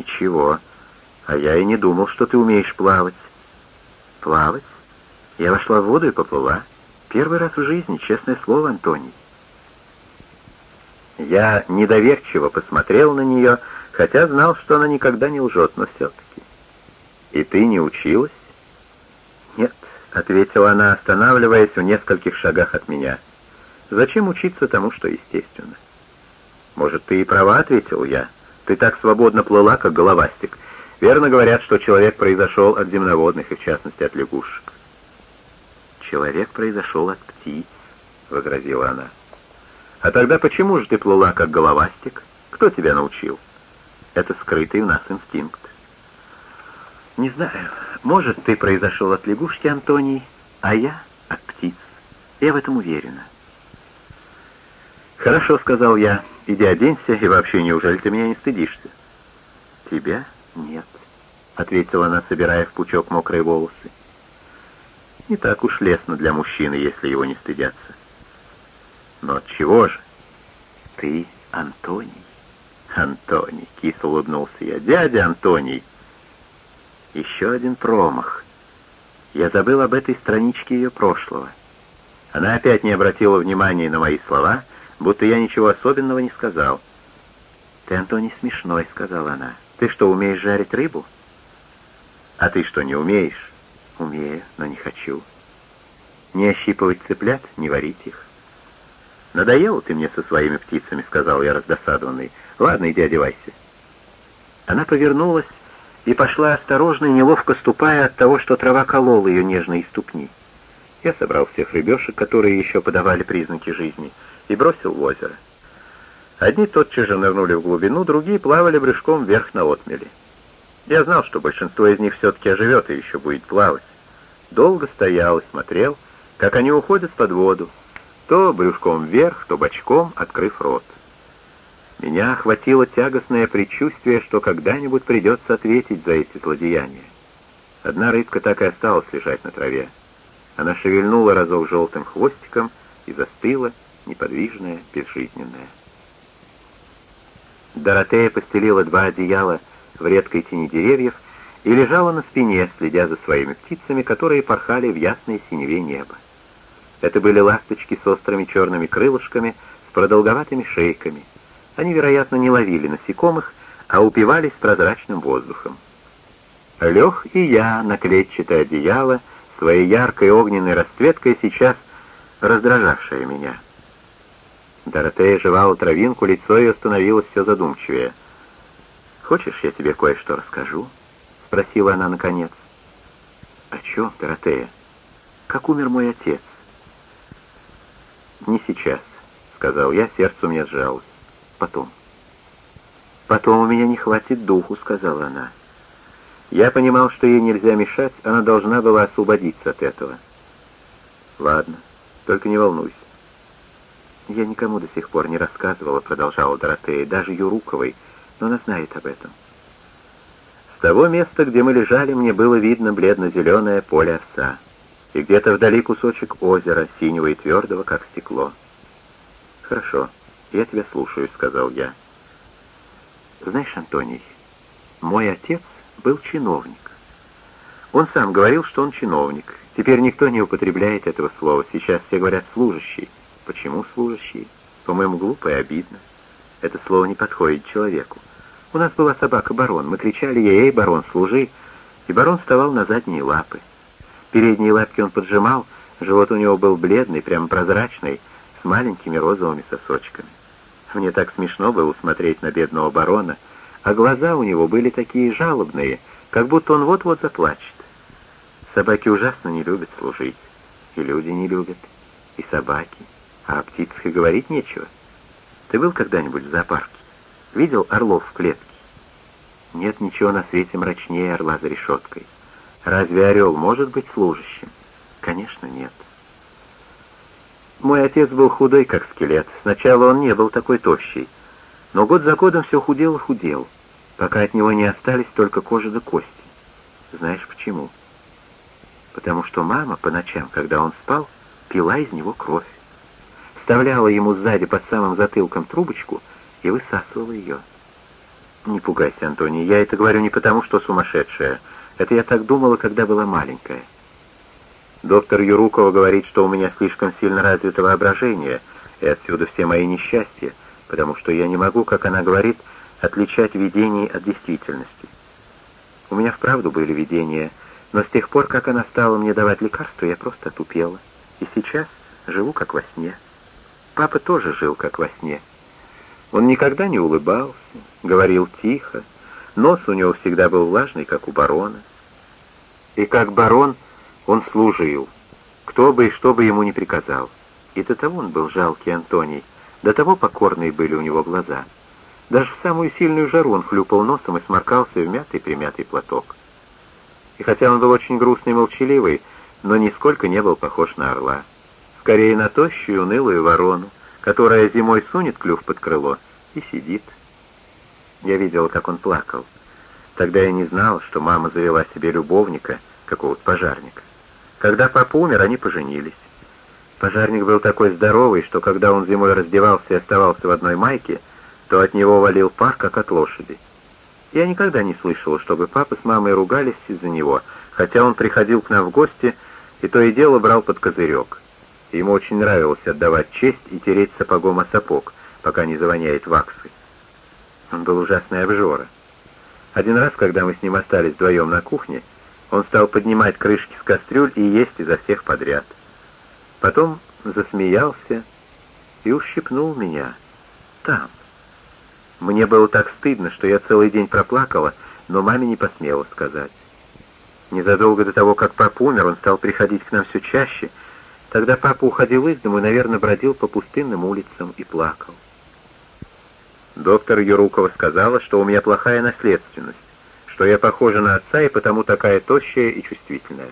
Ничего. А я и не думал, что ты умеешь плавать. Плавать? Я вошла в воду и поплыла. Первый раз в жизни, честное слово, Антоний. Я недоверчиво посмотрел на нее, хотя знал, что она никогда не лжет, но все-таки. «И ты не училась?» «Нет», — ответила она, останавливаясь в нескольких шагах от меня. «Зачем учиться тому, что естественно?» «Может, ты и права», — ответил я. «Ты так свободно плыла, как головастик. Верно говорят, что человек произошел от земноводных, и в частности от лягушек». «Человек произошел от птиц», — возразила она. «А тогда почему же ты плыла, как головастик? Кто тебя научил?» «Это скрытый у нас инстинкт». «Не знаю. Может, ты произошел от лягушки, Антоний, а я — от птиц. Я в этом уверена». «Хорошо», — сказал я. «Иди оденься, и вообще, неужели ты меня не стыдишься?» «Тебя? Нет», — ответила она, собирая в пучок мокрые волосы. «Не так уж лестно для мужчины, если его не стыдятся». «Но от чего же?» «Ты Антоний». «Антоний», — кисло улыбнулся я. «Дядя Антоний». Еще один промах. Я забыл об этой страничке ее прошлого. Она опять не обратила внимания на мои слова, будто я ничего особенного не сказал. «Ты, Антоний, смешной», — сказала она. «Ты что, умеешь жарить рыбу?» «А ты что, не умеешь?» «Умею, но не хочу. Не ощипывать цыплят, не варить их». «Надоел ты мне со своими птицами», — сказал я раздосадованный. «Ладно, иди одевайся». Она повернулась и пошла осторожно и неловко ступая от того, что трава колола ее нежные ступни. Я собрал всех рыбешек, которые еще подавали признаки жизни, и бросил в озеро. Одни тотчас же нырнули в глубину, другие плавали брюшком вверх на отмели. Я знал, что большинство из них все-таки оживет и еще будет плавать. Долго стоял и смотрел, как они уходят под воду, то брюшком вверх, то бочком, открыв рот. Меня охватило тягостное предчувствие, что когда-нибудь придется ответить за эти злодеяния. Одна рыбка так и осталась лежать на траве. Она шевельнула разок желтым хвостиком и застыла, неподвижная, безжизненная. Доротея постелила два одеяла в редкой тени деревьев и лежала на спине, следя за своими птицами, которые порхали в ясной синеве неба. Это были ласточки с острыми черными крылышками, с продолговатыми шейками. Они, вероятно, не ловили насекомых, а упивались прозрачным воздухом. Лег и я на клетчатое одеяло, своей яркой огненной расцветкой сейчас раздражавшая меня. Доротея жевала травинку, лицо ее становилось все задумчивее. «Хочешь, я тебе кое-что расскажу?» — спросила она наконец. «О чем, Доротея? Как умер мой отец?» «Не сейчас», — сказал я, сердце у меня сжалось. «Потом». «Потом у меня не хватит духу», — сказала она. Я понимал, что ей нельзя мешать, она должна была освободиться от этого. «Ладно, только не волнуйся. «Я никому до сих пор не рассказывала», — продолжала Доротея, «даже Юруковой, но она знает об этом». С того места, где мы лежали, мне было видно бледно-зеленое поле овса, и где-то вдали кусочек озера, синего и твердого, как стекло. «Хорошо, я тебя слушаю», — сказал я. «Знаешь, Антоний, мой отец был чиновник. Он сам говорил, что он чиновник. Теперь никто не употребляет этого слова, сейчас все говорят «служащий». Почему служащий? По-моему, глупо и обидно. Это слово не подходит человеку. У нас была собака-барон. Мы кричали ей «Эй, барон, служи!» И барон вставал на задние лапы. Передние лапки он поджимал, живот у него был бледный, прямо прозрачный, с маленькими розовыми сосочками. Мне так смешно было смотреть на бедного барона, а глаза у него были такие жалобные, как будто он вот-вот заплачет. Собаки ужасно не любят служить, и люди не любят, и собаки. А о птицах и говорить нечего. Ты был когда-нибудь в зоопарке? Видел орлов в клетке? Нет ничего на свете мрачнее орла за решеткой. Разве орел может быть служащим? Конечно, нет. Мой отец был худой, как скелет. Сначала он не был такой тощий. Но год за годом все худел и худел, пока от него не остались только кожа да кости. Знаешь почему? Потому что мама по ночам, когда он спал, пила из него кровь вставляла ему сзади под самым затылком трубочку и высасывала ее. Не пугайся, Антоний, я это говорю не потому, что сумасшедшая. Это я так думала, когда была маленькая. Доктор Юрукова говорит, что у меня слишком сильно развито воображение, и отсюда все мои несчастья, потому что я не могу, как она говорит, отличать видение от действительности. У меня вправду были видения, но с тех пор, как она стала мне давать лекарства, я просто тупела. И сейчас живу как во сне. Папа тоже жил как во сне. Он никогда не улыбался, говорил тихо, нос у него всегда был влажный, как у барона. И как барон он служил, кто бы и что бы ему не приказал. И до того он был жалкий Антоний, до того покорные были у него глаза. Даже в самую сильную жару он хлюпал носом и сморкался в мятый-примятый платок. И хотя он был очень грустный и молчаливый, но нисколько не был похож на орла. Скорее на тощую, унылую ворону, которая зимой сунет клюв под крыло и сидит. Я видел, как он плакал. Тогда я не знал, что мама завела себе любовника, какого-то пожарника. Когда папа умер, они поженились. Пожарник был такой здоровый, что когда он зимой раздевался и оставался в одной майке, то от него валил пар, как от лошади. Я никогда не слышал, чтобы папа с мамой ругались из-за него, хотя он приходил к нам в гости и то и дело брал под козырек. Ему очень нравилось отдавать честь и тереть сапогом о сапог, пока не завоняет ваксой. Он был ужасный обжора. Один раз, когда мы с ним остались вдвоем на кухне, он стал поднимать крышки с кастрюль и есть изо всех подряд. Потом засмеялся и ущипнул меня там. Мне было так стыдно, что я целый день проплакала, но маме не посмела сказать. Незадолго до того, как папа умер, он стал приходить к нам все чаще, Тогда папа уходил из дому и, наверное, бродил по пустынным улицам и плакал. Доктор Юрукова сказала, что у меня плохая наследственность, что я похожа на отца и потому такая тощая и чувствительная.